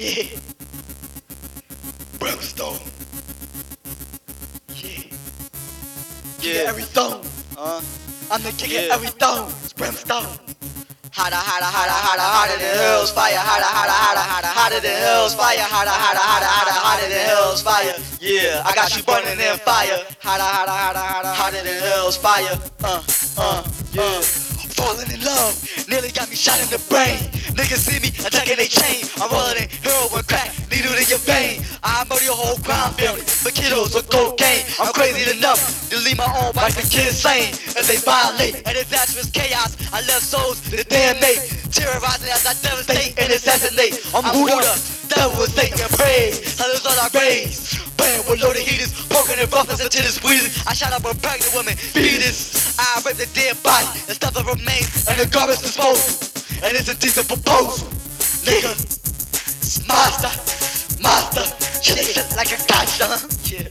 Yeah. Brimstone. Yeah. Yeah. Every thong. Uh, I'm the king Yeah. of every thong. It's Brimstone. hotter, hotter, hotter, hotter, hotter than hell's fire. Hotter, hotter, hotter, hotter, hotter than hell's fire. Hotter, hotter, hotter, hotter, hotter than hell's fire. Yeah, I got you burning in fire. Hotter, hotter, hotter, hotter, hotter than hell's fire. Uh, uh, yeah. Falling in love, nearly got me shot in the brain. Niggas see me attacking they chain. I'm rolling whole crime family for kilos of cocaine. I'm crazy enough to leave my own wife and kids sane as they violate. And just chaos, I left souls to damnate. Terrorizing as I devastate and assassinate. I'm Buddha, devil, is Satan, praise. Hell all I raise. Playing with loaded heaters, poking and buffers until it's squeezes. I shot up a pregnant woman, fetus. I rape the dead body and stuff that remains, and the garbage disposal. And it's a decent proposal. Nigga, it's master, master. Shit, shit like a gangster. Yeah.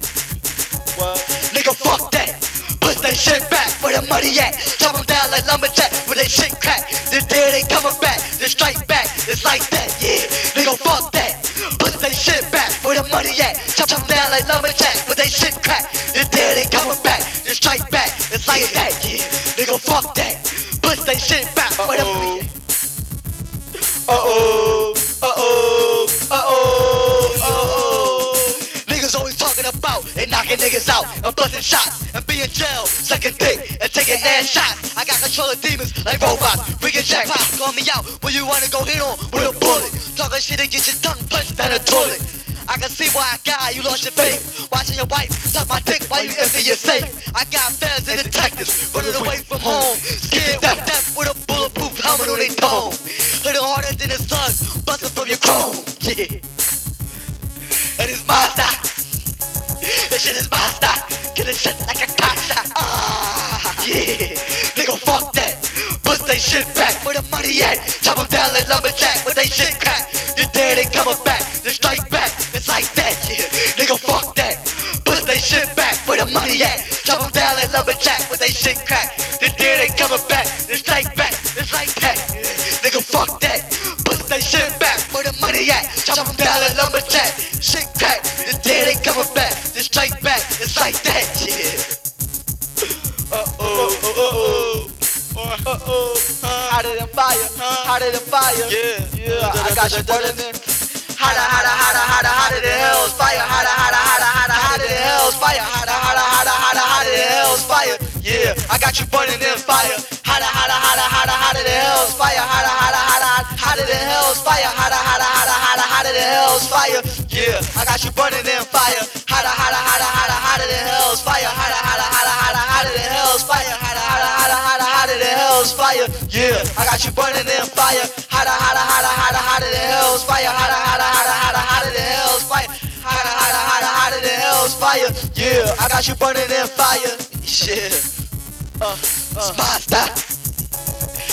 Well, Nigga, fuck that. Put that shit back where the money at. Chop 'em down like lumberjack with that shit crack. This day they coming back. They strike back. It's like that, yeah. Nigga, fuck that. Put that shit back where the money at. Chop 'em down like lumberjack with that shit crack. This day they coming back. They strike back. It's like that, yeah. Nigga, fuck that. Put that shit back where the money at. uh-oh, uh-oh, uh-oh, niggas out and busting shots and be in jail, sucking dick and taking ass shots. I got control of demons like robots, freaking jackpots. Call me out when you wanna go hit on with a bullet. Talking shit and get your tongue punched down the toilet. I can see why I got you lost your faith. Watching your wife suck my dick while you empty your safe. I got feds and detectives running away from home. Scared with death with a bulletproof helmet on their dome. Hitting harder than a slug, busting from your chrome. Yeah. And it's my style. This shit is my style. Killing shit like a shot. Ah, yeah. Nigga, fuck that. Put they shit back where the money at. Chop 'em down like lumberjack When they shit crack. The day they coming back. They strike back. It's like that, yeah. Nigga, fuck that. Put they shit back where the money at. Chop 'em down like lumberjack When they shit crack. The day they coming back. They strike back. It's like that, yeah. Nigga, fuck that. Put they shit back where the money at. Chop 'em down like lumberjack. Shit crack. Uh-oh, Hotter than fire, hotter than fire. Yeah. yeah. I got you burning in. Hotter, hotter, hotter, hotter, hotter than hell's fire. Hotter, hotter, hotter, hotter, hotter than hell's fire. Hotter, hotter, hotter, hotter, hotter than hell's fire. Yeah, I got you burning in fire. Hotter, hotter, hotter, hotter, hotter than hell's fire. Hotter, hotter, hotter, hotter than hell's fire. Hotter, hotter, hotter, hotter, hotter than hell's fire. Yeah, I got you burning in fire. Yeah, I got you burning in fire. Hotter, hotter, hotter, hotter, hotter than hell's fire. Hotter, hotter, hotter, hotter, hotter than hell's fire. Hotter, hotter, hotter, hotter than hell's fire. Yeah, I got you burning in fire. Yeah. Uh, it's my style.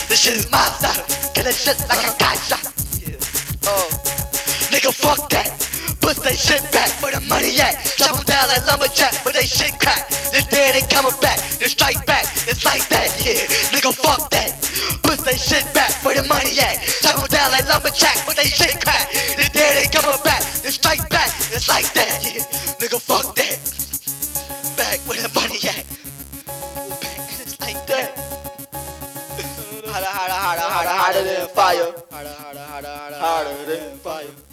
This shit is my style. Killing shit like a shot. Yeah. Oh. Nigga, fuck that. Put that shit back where the money at. Chop 'em down like lumberjack, but they shit crack. This day they coming back, they strike back. It's like that, yeah. Nigga, fuck that. That shit back where the money at. Chop 'em down like lumberjack, but they shit crack. This day they coming back, they strike back. It's like that, yeah. Nigga, fuck that. Back where the money at. Back, it's like that. Hotter, hotter, hotter, hotter, hotter than fire. Hotter, hotter, hotter, hotter, hotter than fire.